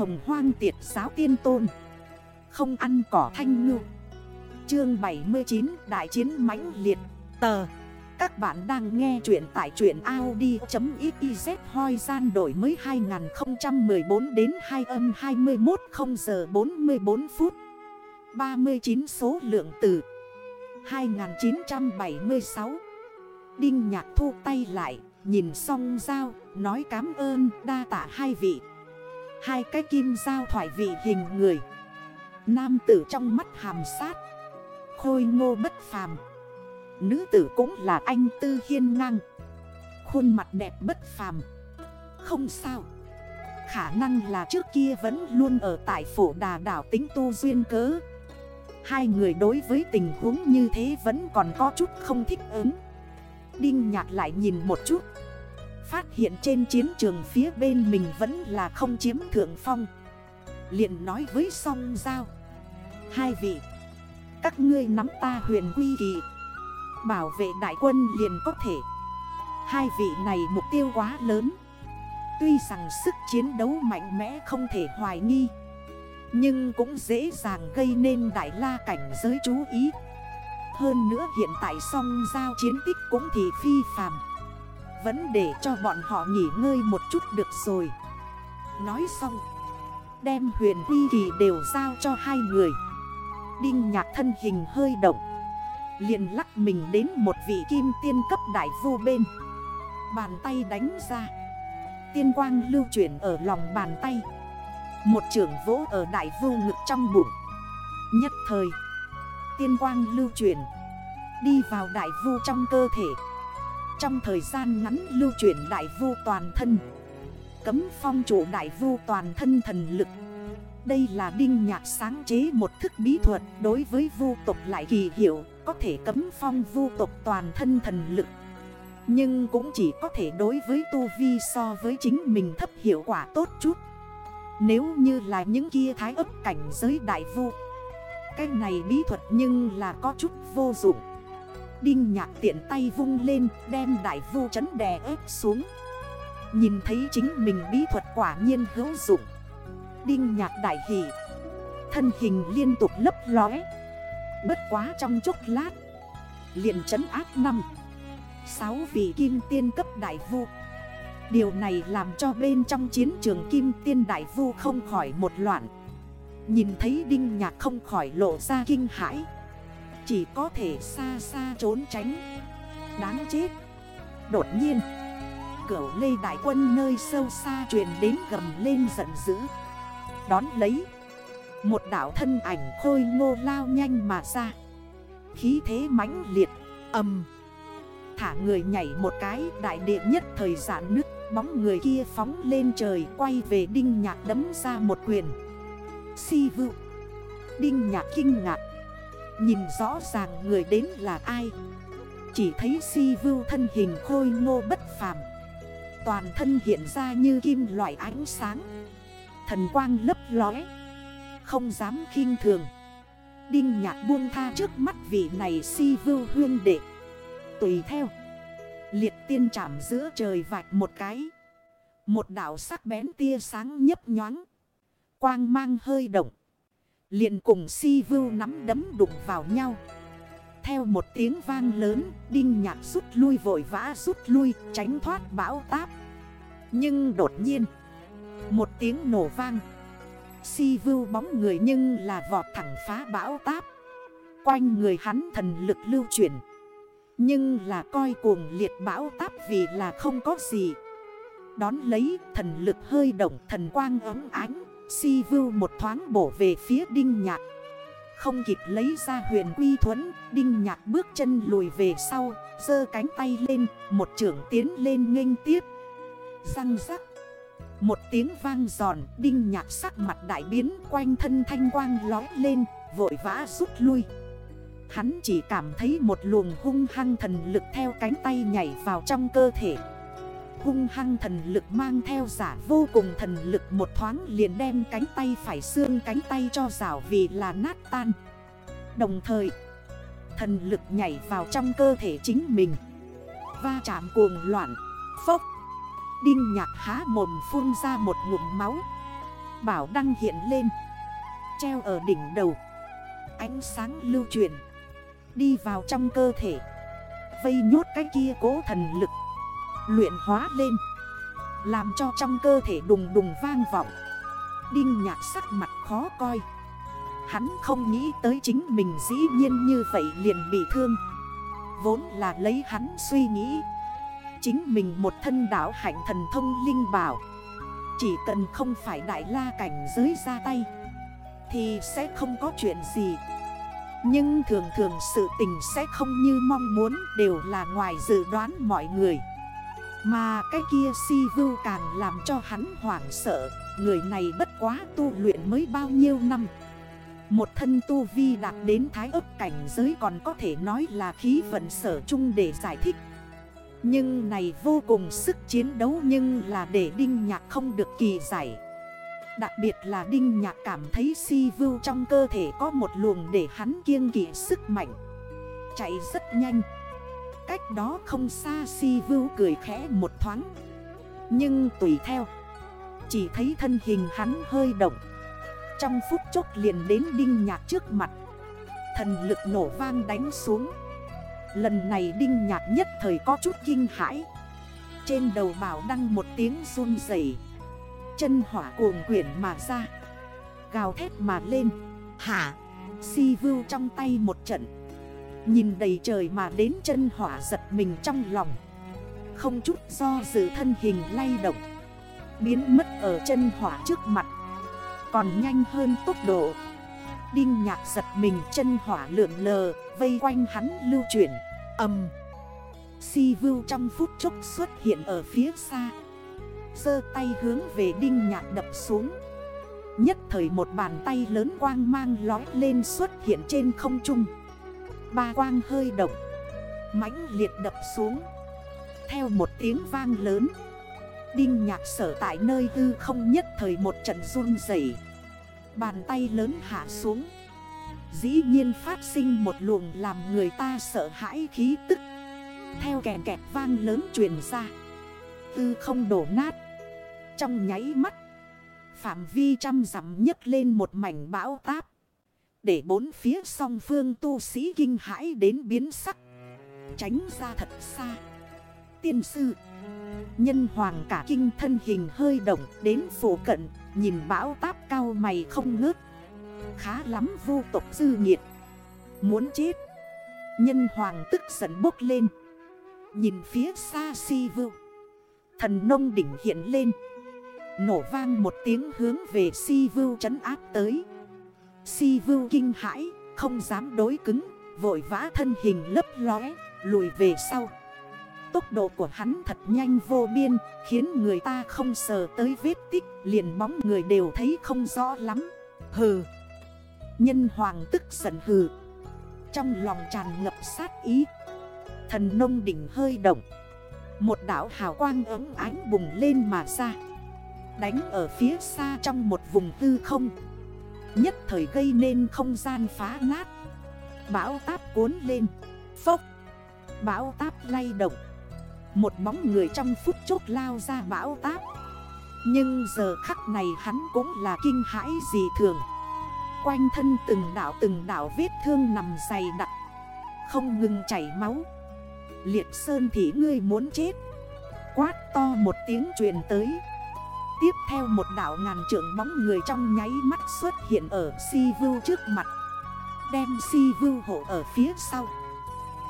hồng hoang tiệt giáo tiên tôn. Không ăn cỏ thanh ngư. Chương 79 Đại chiến mãnh liệt. Tờ. Các bạn đang nghe chuyện tại chuyện Audi.xyz hoi gian đổi mới 2014 đến 2 âm 21 0 giờ 44 phút. 39 số lượng từ 2976 Đinh nhạc thu tay lại, Nhìn xong dao Nói cảm ơn, đa tả hai vị. Hai cái kim dao thoải vị hình người. Nam tử trong mắt hàm sát. Khôi ngô bất phàm. Nữ tử cũng là anh tư hiên ngang. Khuôn mặt đẹp bất phàm. Không sao. Khả năng là trước kia vẫn luôn ở tại phổ đà đảo tính tu duyên cớ. Hai người đối với tình huống như thế vẫn còn có chút không thích ứng. Đinh nhạc lại nhìn một chút. Phát hiện trên chiến trường phía bên mình vẫn là không chiếm thượng phong. Liền nói với song giao. Hai vị, Các ngươi nắm ta huyền quy kỳ. Bảo vệ đại quân liền có thể. Hai vị này mục tiêu quá lớn. Tuy rằng sức chiến đấu mạnh mẽ không thể hoài nghi, Nhưng cũng dễ dàng gây nên đại la cảnh giới chú ý. Hơn nữa hiện tại song giao chiến tích cũng thì phi phàm. Vẫn để cho bọn họ nghỉ ngơi một chút được rồi. Nói xong, Đem huyền quy kỳ đều giao cho hai người. Đinh nhạc thân hình hơi động, liền lắc mình đến một vị kim tiên cấp đại vô bên. Bàn tay đánh ra, Tiên quang lưu chuyển ở lòng bàn tay. Một trưởng vỗ ở đại vô ngực trong bụng. Nhất thời, Tiên quang lưu chuyển, Đi vào đại vô trong cơ thể. Trong thời gian ngắn lưu chuyển đại vu toàn thân. Cấm phong chủ đại vu toàn thân thần lực. Đây là đinh nhạc sáng chế một thức bí thuật Đối với vu tộc lại kỳ hiệu, Có thể cấm phong vu tộc toàn thân thần lực. Nhưng cũng chỉ có thể đối với tu vi so với chính mình thấp hiệu quả tốt chút. Nếu như là những kia thái ấp cảnh giới đại vu, Cái này bí thuật nhưng là có chút vô dụng. Đinh nhạc tiện tay vung lên, đem đại vu chấn đè ép xuống. Nhìn thấy chính mình bí thuật quả nhiên hữu dụng. Đinh nhạc đại hỷ Thân hình liên tục lấp lóe. Bất quá trong chốc lát. Liền trấn áp năm. Sáu vị kim tiên cấp đại vu. Điều này làm cho bên trong chiến trường kim tiên đại vu không khỏi một loạn. Nhìn thấy đinh nhạc không khỏi lộ ra kinh hãi. Chỉ có thể xa xa trốn tránh. Đáng chết. Đột nhiên, cửu lê đại quân nơi sâu xa truyền đến gầm lên giận dữ. Đón lấy, Một đảo thân ảnh khôi ngô lao nhanh mà ra. Khí thế mãnh liệt âm Thả người nhảy một cái, đại địa nhất thời giãn nứt, Bóng người kia phóng lên trời, quay về đinh nhạc đấm ra một quyền. Si vự Đinh nhạc kinh ngạc Nhìn rõ ràng người đến là ai. Chỉ thấy si vưu thân hình khôi ngô bất phàm. Toàn thân hiện ra như kim loại ánh sáng. Thần quang lấp lóe. Không dám khinh thường. Đinh nhạc buông tha trước mắt vị này si vưu huyên đệ. Tùy theo. Liệt tiên chạm giữa trời vạch một cái. Một đảo sắc bén tia sáng nhấp nhoáng. Quang mang hơi động liền cùng si vưu nắm đấm đụng vào nhau. Theo một tiếng vang lớn, Đinh nhạc rút lui vội vã rút lui, Tránh thoát bão táp. Nhưng đột nhiên, Một tiếng nổ vang. Si vưu bóng người nhưng là vọt thẳng phá bão táp. Quanh người hắn thần lực lưu chuyển. Nhưng là coi cuồng liệt bão táp vì là không có gì. Đón lấy thần lực hơi động, thần quang ấm ánh. Si vưu một thoáng bổ về phía đinh nhạc. Không kịp lấy ra huyền quy thuẫn, Đinh nhạc bước chân lùi về sau Dơ cánh tay lên, Một trưởng tiến lên nghênh tiếp. Răng rắc. Một tiếng vang giòn, Đinh nhạc sắc mặt đại biến, Quanh thân thanh quang lói lên, Vội vã rút lui. Hắn chỉ cảm thấy một luồng hung hăng thần lực theo cánh tay nhảy vào trong cơ thể. Hung hăng thần lực mang theo giả vô cùng thần lực một thoáng liền đem cánh tay phải xương cánh tay cho rào vì là nát tan. Đồng thời, Thần lực nhảy vào trong cơ thể chính mình. Va chạm cuồng loạn, Phốc. Đinh nhạc há mồm phun ra một ngụm máu. Bảo đăng hiện lên, Treo ở đỉnh đầu. Ánh sáng lưu truyền, Đi vào trong cơ thể. Vây nhốt cái kia cố thần lực. Luyện hóa lên. Làm cho trong cơ thể đùng đùng vang vọng. Đinh nhạc sắc mặt khó coi. Hắn không nghĩ tới chính mình dĩ nhiên như vậy liền bị thương. Vốn là lấy hắn suy nghĩ. Chính mình một thân đảo hạnh thần thông linh bảo. Chỉ cần không phải đại la cảnh giới ra tay, Thì sẽ không có chuyện gì. Nhưng thường thường sự tình sẽ không như mong muốn Đều là ngoài dự đoán mọi người. Mà cái kia si vưu càng làm cho hắn hoảng sợ, Người này bất quá tu luyện mới bao nhiêu năm. Một thân tu vi đạt đến thái ấp cảnh giới còn có thể nói là khí vận sở chung để giải thích. Nhưng này vô cùng sức chiến đấu nhưng là để Đinh Nhạc không được kỳ giải. Đặc biệt là Đinh Nhạc cảm thấy si vưu trong cơ thể có một luồng để hắn kiêng kỵ sức mạnh. Chạy rất nhanh. Cách đó không xa si vưu cười khẽ một thoáng. Nhưng tùy theo, Chỉ thấy thân hình hắn hơi động. Trong phút chốc liền đến đinh nhạc trước mặt. Thần lực nổ vang đánh xuống. Lần này đinh nhạc nhất thời có chút kinh hãi. Trên đầu bảo đăng một tiếng run dày Chân hỏa cuồng quyển mà ra. Gào thét mà lên. Hả? Si vưu trong tay một trận. Nhìn đầy trời mà đến chân hỏa giật mình trong lòng. Không chút do dự thân hình lay động. Biến mất ở chân hỏa trước mặt. Còn nhanh hơn tốc độ. Đinh nhạc giật mình chân hỏa lượn lờ, Vây quanh hắn lưu chuyển. Âm. Si vưu trong phút chốc xuất hiện ở phía xa. Sơ tay hướng về đinh nhạc đập xuống. Nhất thời một bàn tay lớn quang mang lói lên xuất hiện trên không trung. Ba quang hơi động. Mãnh liệt đập xuống. Theo một tiếng vang lớn. Đinh nhạc sở tại nơi hư không nhất thời một trận run dậy Bàn tay lớn hạ xuống. Dĩ nhiên phát sinh một luồng làm người ta sợ hãi khí tức. Theo kèn kẹt vang lớn truyền ra. Tư không đổ nát. Trong nháy mắt, Phạm vi trăm dặm nhấc lên một mảnh bão táp. Để bốn phía song phương tu sĩ kinh hãi đến biến sắc. Tránh ra thật xa. Tiên sư, Nhân hoàng cả kinh thân hình hơi động đến phổ cận, Nhìn bão táp cao mày không ngớt. Khá lắm vô tộc dư nghiệt. Muốn chết. Nhân hoàng tức giận bốc lên. Nhìn phía xa si vưu Thần nông đỉnh hiện lên. Nổ vang một tiếng hướng về si vưu trấn áp tới. Si vưu kinh hãi, Không dám đối cứng, Vội vã thân hình lấp lóe, Lùi về sau. Tốc độ của hắn thật nhanh vô biên, Khiến người ta không sờ tới vết tích, Liền bóng người đều thấy không rõ lắm. Hừ. Nhân hoàng tức giận hừ. Trong lòng tràn ngập sát ý. Thần nông đỉnh hơi động. Một đảo hào quang ấm ánh bùng lên mà ra. Đánh ở phía xa trong một vùng tư không. Nhất thời gây nên không gian phá nát. Bão táp cuốn lên. Phốc. Bão táp lay động. Một bóng người trong phút chốc lao ra bão táp. Nhưng giờ khắc này hắn cũng là kinh hãi gì thường. Quanh thân từng đảo từng đảo vết thương nằm dày đặc. Không ngừng chảy máu. Liệt sơn thì ngươi muốn chết. Quát to một tiếng truyền tới. Tiếp theo một đảo ngàn trượng bóng người trong nháy mắt xuất hiện ở si vưu trước mặt. Đem si vưu hộ ở phía sau.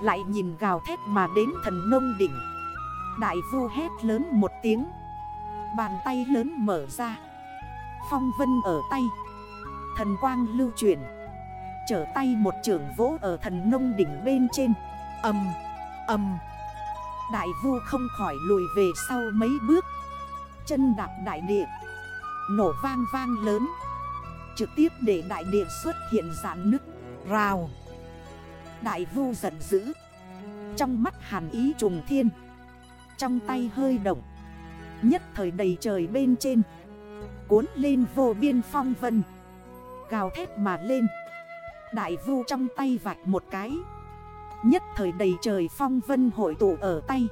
Lại nhìn gào thét mà đến thần nông đỉnh. Đại vu hét lớn một tiếng. Bàn tay lớn mở ra. Phong vân ở tay. Thần quang lưu chuyển. Trở tay một trưởng vỗ ở thần nông đỉnh bên trên. Âm, âm. Đại vu không khỏi lùi về sau mấy bước. Chân đạp đại địa. Nổ vang vang lớn. Trực tiếp để đại địa xuất hiện giãn nứt. Rào. Đại vu giận dữ. Trong mắt hàn ý trùng thiên. Trong tay hơi động. Nhất thời đầy trời bên trên. Cuốn lên vô biên phong vân. Gào thét mà lên. Đại vu trong tay vạch một cái. Nhất thời đầy trời phong vân hội tụ ở tay.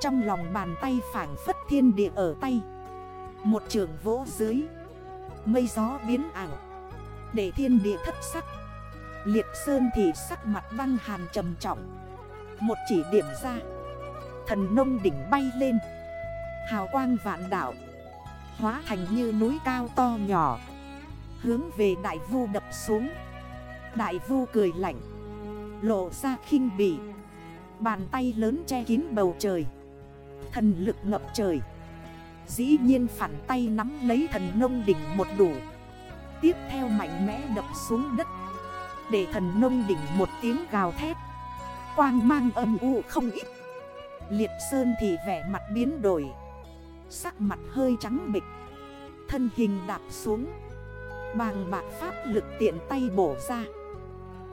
Trong lòng bàn tay phản phất thiên địa ở tay. Một trường vỗ dưới. Mây gió biến ảo. Để thiên địa thất sắc. Liệt sơn thì sắc mặt băng hàn trầm trọng. Một chỉ điểm ra. Thần nông đỉnh bay lên. Hào quang vạn đảo Hóa thành như núi cao to nhỏ. Hướng về đại vu đập xuống. Đại vu cười lạnh. Lộ ra khinh bỉ. Bàn tay lớn che kín bầu trời. Thần lực ngập trời. Dĩ nhiên phản tay nắm lấy thần nông đỉnh một đủ. Tiếp theo mạnh mẽ đập xuống đất. Để thần nông đỉnh một tiếng gào thét. Quang mang âm u không ít. Liệt sơn thì vẻ mặt biến đổi. Sắc mặt hơi trắng bịch. Thân hình đạp xuống. Bàng bạc pháp lực tiện tay bổ ra.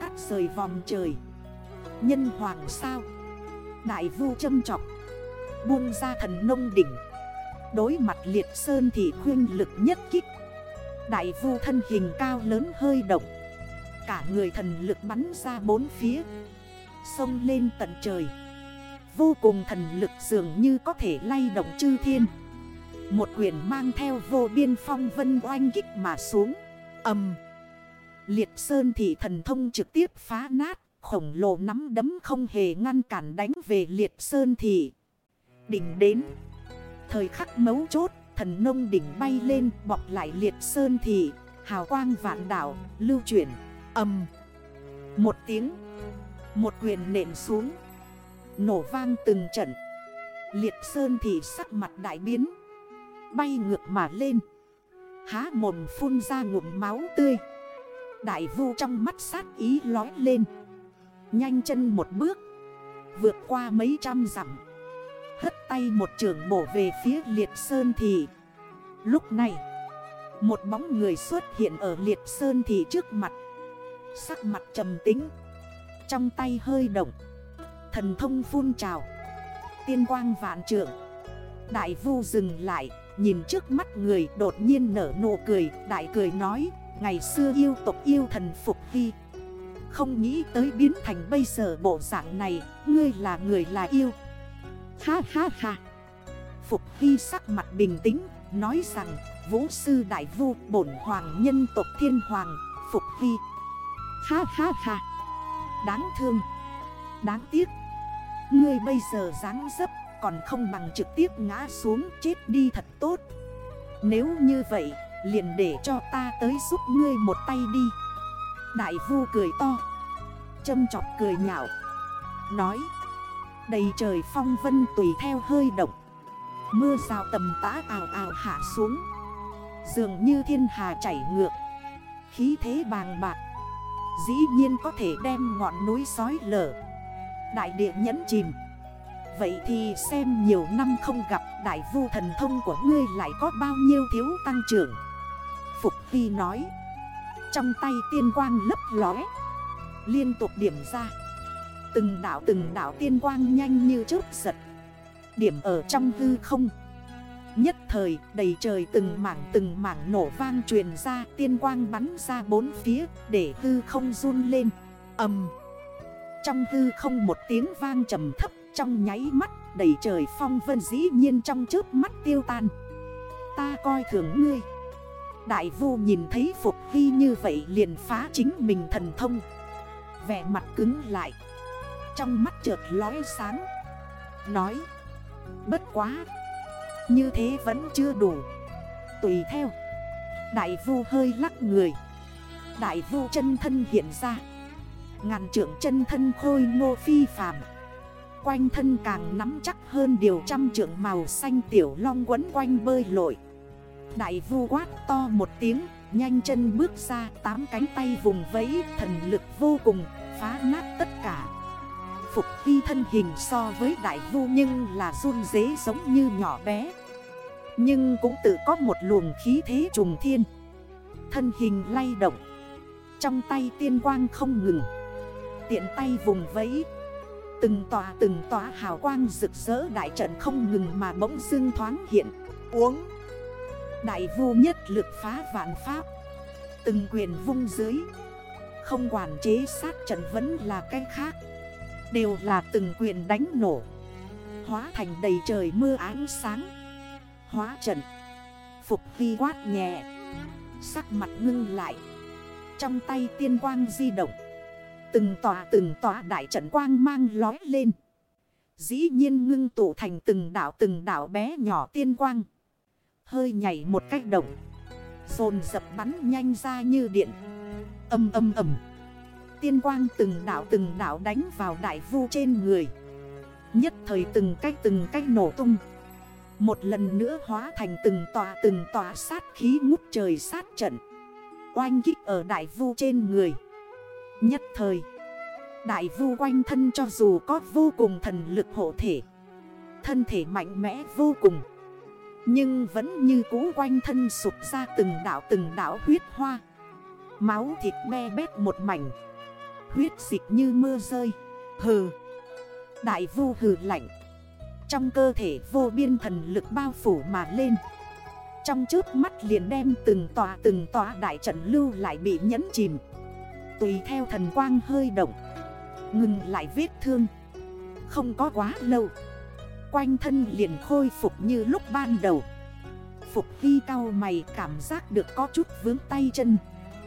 Cắt rời vòng trời. Nhân hoàng sao? Đại vu châm trọc Buông ra thần nông đỉnh. Đối mặt liệt sơn thì khuyên lực nhất kích. Đại vu thân hình cao lớn hơi động. Cả người thần lực bắn ra bốn phía. Xông lên tận trời. Vô cùng thần lực dường như có thể lay động chư thiên. Một quyển mang theo vô biên phong vân oanh kích mà xuống. Âm Liệt sơn thì thần thông trực tiếp phá nát. Khổng lồ nắm đấm không hề ngăn cản đánh về liệt sơn thị Đỉnh đến. Thời khắc mấu chốt, Thần nông đỉnh bay lên bọc lại liệt sơn thì Hào quang vạn đảo, lưu chuyển Âm Một tiếng, Một quyền nện xuống, Nổ vang từng trận. Liệt sơn thì sắc mặt đại biến, Bay ngược mà lên. Há mồm phun ra ngụm máu tươi. Đại vu trong mắt sát ý lói lên. Nhanh chân một bước, Vượt qua mấy trăm dặm. Hất tay một trường bổ về phía liệt sơn thì Lúc này, Một bóng người xuất hiện ở liệt sơn thì trước mặt. Sắc mặt trầm tính Trong tay hơi động, Thần thông phun trào. Tiên quang vạn trượng Đại vu dừng lại, Nhìn trước mắt người, đột nhiên nở nụ cười, Đại cười nói, Ngày xưa yêu tộc yêu thần Phục vi Không nghĩ tới biến thành bây giờ bộ dạng này, Ngươi là người là yêu. Ha ha ha. Phục Hy sắc mặt bình tĩnh, Nói rằng, Vũ sư đại vu bổn hoàng nhân tộc thiên hoàng, Phục Hy. Ha ha ha. Đáng thương. Đáng tiếc. Ngươi bây giờ dáng dấp Còn không bằng trực tiếp ngã xuống, chết đi thật tốt. Nếu như vậy, Liền để cho ta tới giúp ngươi một tay đi. Đại vu cười to. Châm chọc cười nhạo. Nói Đầy trời phong vân tùy theo hơi động. Mưa rào tầm tã ào ào hạ xuống. Dường như thiên hà chảy ngược. Khí thế bàng bạc. Dĩ nhiên có thể đem ngọn núi sói lở. Đại địa nhẫn chìm. Vậy thì xem nhiều năm không gặp Đại vu thần thông của ngươi lại có bao nhiêu thiếu tăng trưởng. Phục Hy nói. Trong tay tiên quang lấp lóe. Liên tục điểm ra. Từng đảo từng đảo tiên quang nhanh như chớp giật. Điểm ở trong hư không. Nhất thời, đầy trời từng mảng từng mảng nổ vang truyền ra, Tiên quang bắn ra bốn phía, để hư không run lên. Âm Trong hư không một tiếng vang trầm thấp, trong nháy mắt, Đầy trời phong vân dĩ nhiên trong chớp mắt tiêu tan. Ta coi thường ngươi. Đại vu nhìn thấy Phục Hy như vậy liền phá chính mình thần thông. Vẻ mặt cứng lại. Trong mắt trượt lóe sáng. Nói, Bất quá, Như thế vẫn chưa đủ. Tùy theo. Đại vu hơi lắc người. Đại vu chân thân hiện ra. Ngàn trưởng chân thân khôi ngô phi phàm. Quanh thân càng nắm chắc hơn điều trăm trưởng màu xanh tiểu long quấn quanh bơi lội. Đại vu quát to một tiếng, Nhanh chân bước ra, tám cánh tay vùng vẫy, Thần lực vô cùng, phá nát tất cả. Phục Hy thân hình so với đại vu nhưng là run dế giống như nhỏ bé. Nhưng cũng tự có một luồng khí thế trùng thiên. Thân hình lay động. Trong tay tiên quang không ngừng. Tiện tay vùng vẫy. Từng tòa từng tòa hào quang rực rỡ đại trận không ngừng mà bỗng dưng thoáng hiện. Uống. Đại vu nhất lực phá vạn pháp. Từng quyền vung dưới. Không quản chế sát trận vẫn là cái khác. Đều là từng quyền đánh nổ. Hóa thành đầy trời mưa ánh sáng. Hóa trận. Phục vi quát nhẹ. Sắc mặt ngưng lại. Trong tay tiên quang di động. Từng tòa từng tòa đại trận quang mang lói lên. Dĩ nhiên ngưng tụ thành từng đảo từng đảo bé nhỏ tiên quang. Hơi nhảy một cách động. Rồn dập bắn nhanh ra như điện. Âm âm âm. Tiên quang từng đảo từng đảo đánh vào đại vu trên người. Nhất thời từng cách từng cách nổ tung. Một lần nữa hóa thành từng tòa từng tòa sát khí ngút trời sát trận. Oanh kích ở đại vu trên người. Nhất thời, Đại vu quanh thân cho dù có vô cùng thần lực hộ thể, Thân thể mạnh mẽ vô cùng, Nhưng vẫn như cũ quanh thân sụp ra từng đảo từng đảo huyết hoa. Máu thịt me bét một mảnh. Huyết dịch như mưa rơi. Hừ. Đại vu hừ lạnh. Trong cơ thể vô biên thần lực bao phủ mà lên. Trong trước mắt liền đem từng tòa từng tòa đại trận lưu lại bị nhấn chìm. Tùy theo thần quang hơi động, Ngừng lại vết thương. Không có quá lâu, Quanh thân liền khôi phục như lúc ban đầu. Phục vi cao mày cảm giác được có chút vướng tay chân.